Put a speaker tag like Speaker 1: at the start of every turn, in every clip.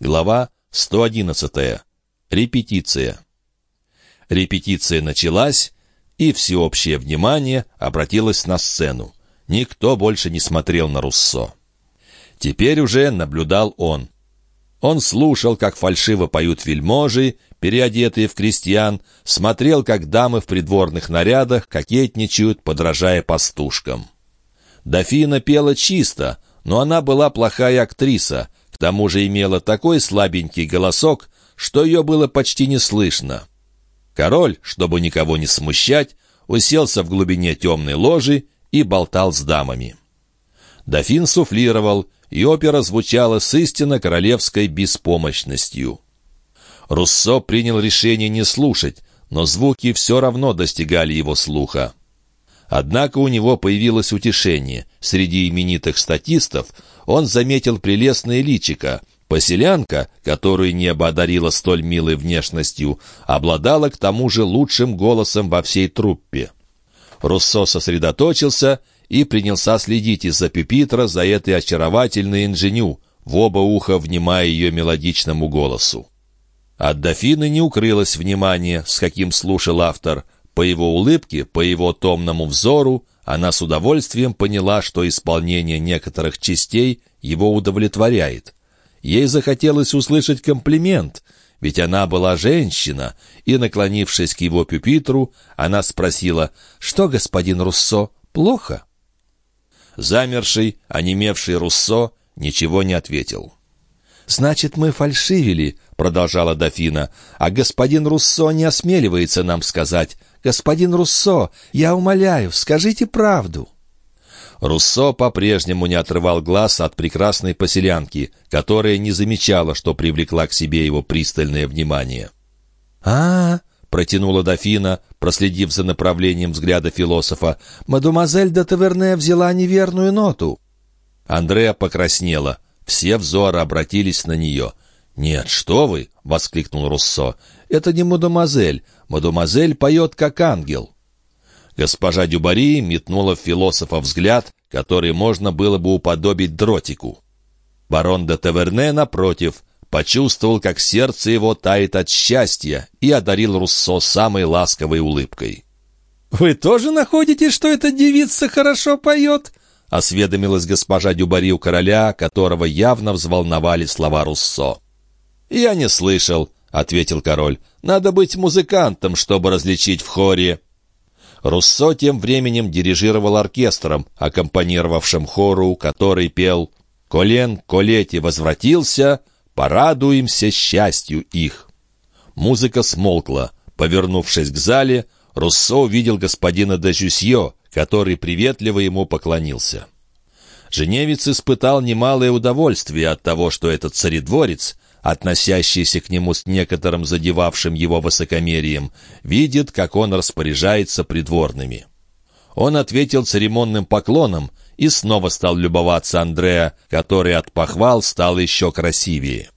Speaker 1: Глава 111. Репетиция. Репетиция началась, и всеобщее внимание обратилось на сцену. Никто больше не смотрел на Руссо. Теперь уже наблюдал он. Он слушал, как фальшиво поют вельможи, переодетые в крестьян, смотрел, как дамы в придворных нарядах кокетничают, подражая пастушкам. Дофина пела чисто, но она была плохая актриса, к тому же имела такой слабенький голосок, что ее было почти не слышно. Король, чтобы никого не смущать, уселся в глубине темной ложи и болтал с дамами. Дофин суфлировал, и опера звучала с истинно королевской беспомощностью. Руссо принял решение не слушать, но звуки все равно достигали его слуха. Однако у него появилось утешение. Среди именитых статистов он заметил прелестное личико. Поселянка, которую небо одарило столь милой внешностью, обладала к тому же лучшим голосом во всей труппе. Руссо сосредоточился и принялся следить из-за пюпитра за этой очаровательной инженю, в оба уха внимая ее мелодичному голосу. От дофины не укрылось внимание, с каким слушал автор — по его улыбке, по его томному взору, она с удовольствием поняла, что исполнение некоторых частей его удовлетворяет. Ей захотелось услышать комплимент, ведь она была женщина, и, наклонившись к его пюпитру, она спросила, «Что, господин Руссо, плохо?» Замерший, онемевший Руссо ничего не ответил. «Значит, мы фальшивили», — продолжала дофина, «а господин Руссо не осмеливается нам сказать, «Господин Руссо, я умоляю, скажите правду». Руссо по-прежнему не отрывал глаз от прекрасной поселянки, которая не замечала, что привлекла к себе его пристальное внимание. а, -а, -а протянула дофина, проследив за направлением взгляда философа, «мадемуазель де Таверне взяла неверную ноту». Андреа покраснела. Все взоры обратились на нее. «Нет, что вы!» — воскликнул Руссо. «Это не мадемуазель. Мадемуазель поет, как ангел». Госпожа Дюбари метнула в философа взгляд, который можно было бы уподобить дротику. Барон де Таверне, напротив, почувствовал, как сердце его тает от счастья, и одарил Руссо самой ласковой улыбкой.
Speaker 2: «Вы тоже находите, что эта девица хорошо поет?» — осведомилась госпожа Дюбари у короля, которого явно взволновали слова Руссо.
Speaker 1: «Я не слышал», — ответил король. «Надо быть музыкантом, чтобы различить в хоре». Руссо тем временем дирижировал оркестром, аккомпанировавшим хору, который пел «Колен, Колети возвратился, порадуемся счастью их». Музыка смолкла. Повернувшись к зале, Руссо увидел господина Дежюсье, который приветливо ему поклонился. Женевец испытал немалое удовольствие от того, что этот царедворец — относящийся к нему с некоторым задевавшим его высокомерием, видит, как он распоряжается придворными. Он ответил церемонным поклоном и снова стал любоваться Андреа, который от похвал стал еще красивее.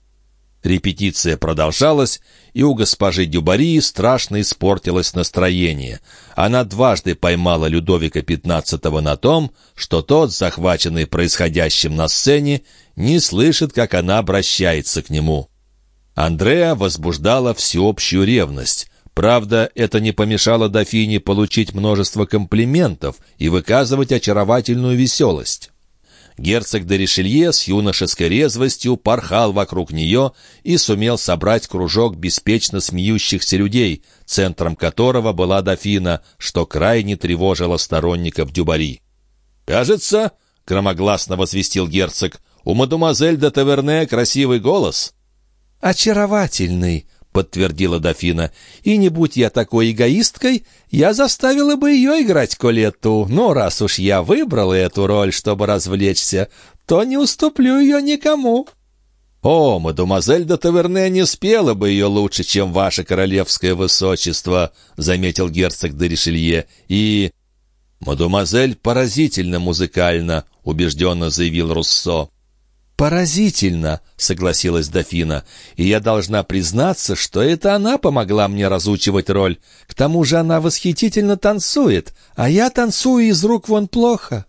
Speaker 1: Репетиция продолжалась, и у госпожи Дюбари страшно испортилось настроение. Она дважды поймала Людовика XV на том, что тот, захваченный происходящим на сцене, не слышит, как она обращается к нему. Андреа возбуждала всеобщую ревность. Правда, это не помешало дофине получить множество комплиментов и выказывать очаровательную веселость. Герцог де Ришелье с юношеской резвостью порхал вокруг нее и сумел собрать кружок беспечно смеющихся людей, центром которого была дофина, что крайне тревожило сторонников Дюбари. «Кажется, — громогласно возвестил герцог, — у мадемуазель де Таверне красивый голос».
Speaker 2: «Очаровательный», — подтвердила дофина. «И не будь я такой эгоисткой, я заставила бы ее играть Колетту. Но раз уж я выбрала эту роль, чтобы развлечься, то не уступлю ее никому».
Speaker 1: «О, мадемуазель де Таверне не спела бы ее лучше, чем ваше королевское высочество», — заметил герцог де Ришелье. «И...» «Мадемуазель поразительно музыкально», — убежденно заявил Руссо.
Speaker 2: «Поразительно», — согласилась дофина, «и я должна признаться, что это она помогла мне разучивать роль. К тому же она восхитительно танцует, а я танцую из рук вон плохо».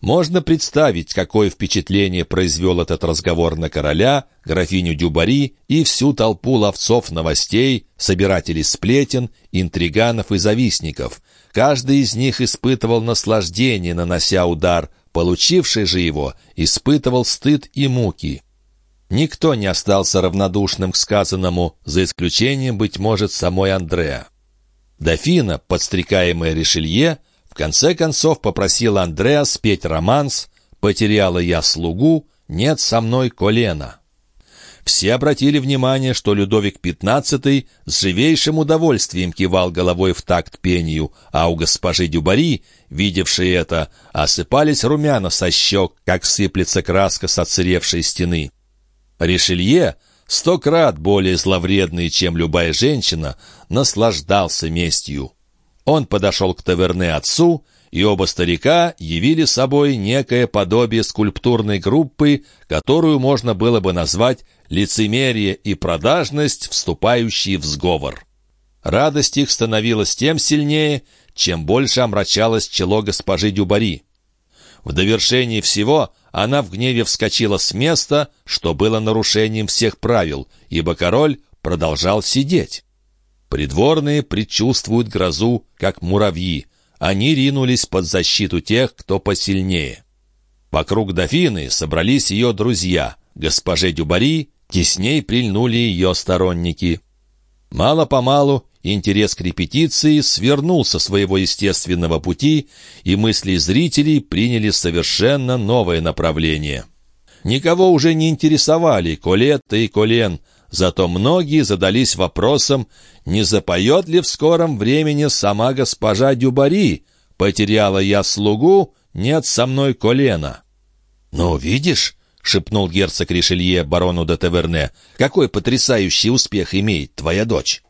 Speaker 1: Можно представить, какое впечатление произвел этот разговор на короля, графиню Дюбари и всю толпу ловцов новостей, собирателей сплетен, интриганов и завистников. Каждый из них испытывал наслаждение, нанося удар, получивший же его испытывал стыд и муки. Никто не остался равнодушным к сказанному, за исключением, быть может, самой Андреа. Дофина, подстрекаемая Ришелье, в конце концов попросила Андреа спеть романс «Потеряла я слугу, нет со мной колена». Все обратили внимание, что Людовик XV с живейшим удовольствием кивал головой в такт пению, а у госпожи Дюбари, видевшей это, осыпались румяна со щек, как сыплется краска с отсыревшей стены. Ришелье, сто крат более зловредный, чем любая женщина, наслаждался местью. Он подошел к таверне отцу, и оба старика явили собой некое подобие скульптурной группы, которую можно было бы назвать лицемерие и продажность, вступающие в сговор. Радость их становилась тем сильнее, чем больше омрачалось чело госпожи Дюбари. В довершении всего она в гневе вскочила с места, что было нарушением всех правил, ибо король продолжал сидеть. Придворные предчувствуют грозу, как муравьи. Они ринулись под защиту тех, кто посильнее. Вокруг дофины собрались ее друзья. Госпоже Дюбари тесней прильнули ее сторонники. Мало-помалу интерес к репетиции свернул со своего естественного пути, и мысли зрителей приняли совершенно новое направление. Никого уже не интересовали Колетта и Колен, зато многие задались вопросом, не запоет ли в скором времени сама госпожа Дюбари. Потеряла я слугу, нет со мной Колена. «Ну, видишь», — шепнул герцог Ришелье барону де Таверне, «какой потрясающий успех имеет твоя дочь»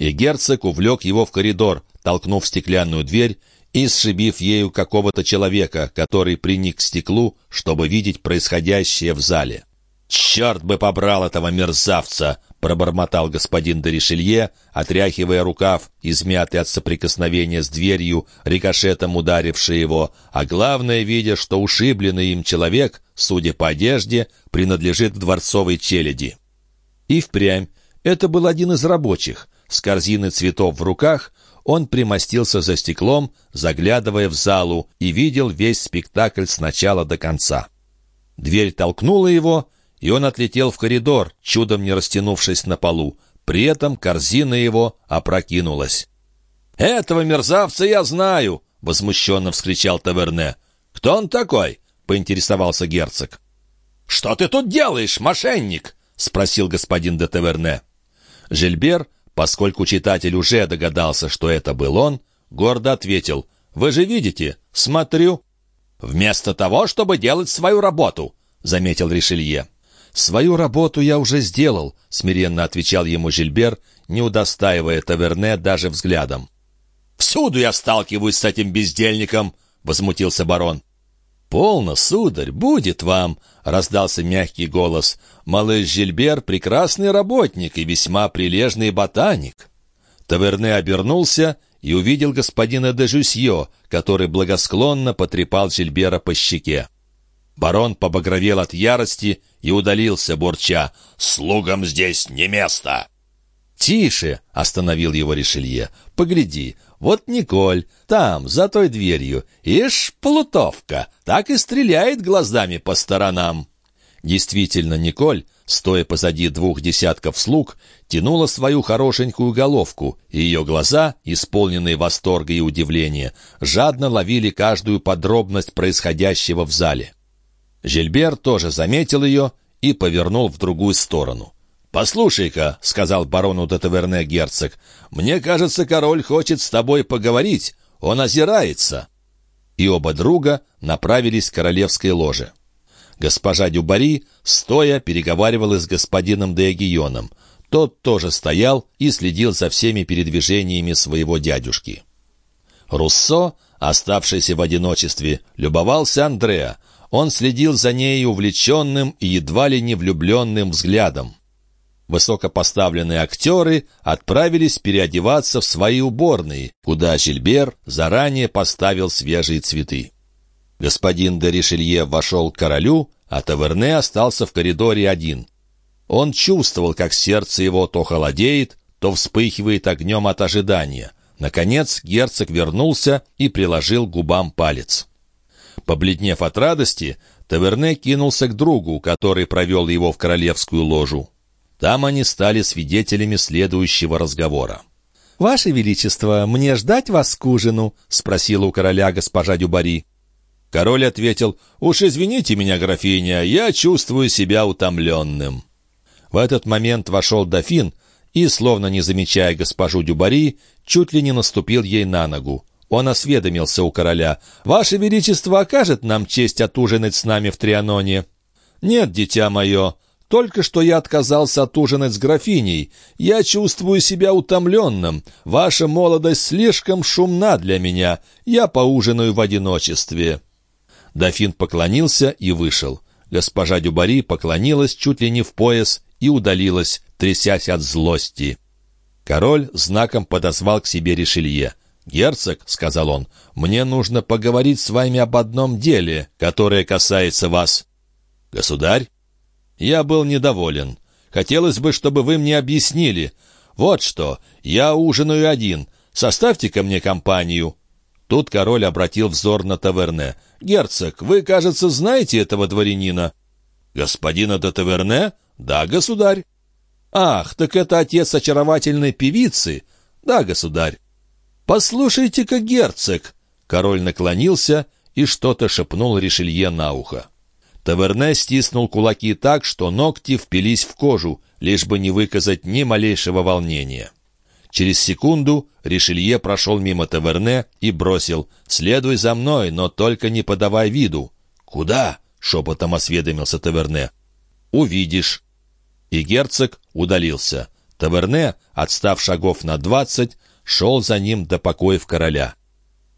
Speaker 1: и герцог увлек его в коридор, толкнув стеклянную дверь и сшибив ею какого-то человека, который приник к стеклу, чтобы видеть происходящее в зале. «Черт бы побрал этого мерзавца!» — пробормотал господин Доришелье, отряхивая рукав, измятый от соприкосновения с дверью, рикошетом ударивший его, а главное, видя, что ушибленный им человек, судя по одежде, принадлежит дворцовой челяди. И впрямь, это был один из рабочих — с корзиной цветов в руках, он примостился за стеклом, заглядывая в залу, и видел весь спектакль с начала до конца. Дверь толкнула его, и он отлетел в коридор, чудом не растянувшись на полу. При этом корзина его опрокинулась. «Этого мерзавца я знаю!» — возмущенно вскричал Таверне. «Кто он такой?» — поинтересовался герцог. «Что ты тут делаешь, мошенник?» — спросил господин де Таверне. Жильбер Поскольку читатель уже догадался, что это был он, гордо ответил «Вы же видите, смотрю». «Вместо того, чтобы делать свою работу», — заметил Ришелье. «Свою работу я уже сделал», — смиренно отвечал ему Жильбер, не удостаивая Таверне даже взглядом. «Всюду я сталкиваюсь с этим бездельником», — возмутился барон. «Полно, сударь, будет вам!» — раздался мягкий голос. «Малыш Жильбер — прекрасный работник и весьма прилежный ботаник». Таверне обернулся и увидел господина де Жюсье, который благосклонно потрепал Жильбера по щеке. Барон побагровел от ярости и удалился, бурча. «Слугам здесь не место!» «Тише!» — остановил его Ришелье. «Погляди, вот Николь, там, за той дверью. Ишь, плутовка, так и стреляет глазами по сторонам». Действительно, Николь, стоя позади двух десятков слуг, тянула свою хорошенькую головку, и ее глаза, исполненные восторга и удивления, жадно ловили каждую подробность происходящего в зале. Жильбер тоже заметил ее и повернул в другую сторону. «Послушай-ка», — сказал барону де Таверне герцог, — «мне кажется, король хочет с тобой поговорить. Он озирается». И оба друга направились к королевской ложе. Госпожа Дюбари, стоя, переговаривалась с господином де Эгионом. Тот тоже стоял и следил за всеми передвижениями своего дядюшки. Руссо, оставшийся в одиночестве, любовался Андреа. Он следил за ней увлеченным и едва ли не влюбленным взглядом высокопоставленные актеры отправились переодеваться в свои уборные, куда Жильбер заранее поставил свежие цветы. Господин де Ришелье вошел к королю, а Таверне остался в коридоре один. Он чувствовал, как сердце его то холодеет, то вспыхивает огнем от ожидания. Наконец герцог вернулся и приложил губам палец. Побледнев от радости, Таверне кинулся к другу, который провел его в королевскую ложу. Там они стали свидетелями следующего разговора.
Speaker 2: «Ваше Величество, мне ждать вас к ужину?» — спросила у короля госпожа Дюбари.
Speaker 1: Король ответил, «Уж извините меня, графиня, я чувствую себя утомленным». В этот момент вошел дофин и, словно не замечая госпожу Дюбари, чуть ли не наступил ей на ногу. Он осведомился у короля, «Ваше Величество окажет нам честь отужинать с нами в Трианоне?» «Нет, дитя мое, только что я отказался отужинать с графиней. Я чувствую себя утомленным. Ваша молодость слишком шумна для меня. Я поужинаю в одиночестве». Дофин поклонился и вышел. Госпожа Дюбари поклонилась чуть ли не в пояс и удалилась, трясясь от злости. Король знаком подозвал к себе Ришелье. «Герцог», — сказал он, — «мне нужно поговорить с вами об одном деле, которое касается вас». «Государь?» «Я был недоволен. Хотелось бы, чтобы вы мне объяснили. Вот что, я ужинаю один. Составьте ко мне компанию». Тут король обратил взор на таверне. «Герцог, вы, кажется, знаете этого дворянина?» «Господина де таверне?» «Да, государь». «Ах, так это отец очаровательной певицы?» «Да, государь». «Послушайте-ка, герцог!» Король наклонился и что-то шепнул Ришелье на ухо. Таверне стиснул кулаки так, что ногти впились в кожу, лишь бы не выказать ни малейшего волнения. Через секунду Ришелье прошел мимо Таверне и бросил «Следуй за мной, но только не подавай виду». «Куда?» — шепотом осведомился Таверне. «Увидишь» и герцог удалился. Таверне, отстав шагов на двадцать, шел за ним до покоев короля.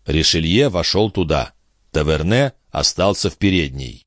Speaker 1: Ришелье вошел туда. Таверне остался в передней.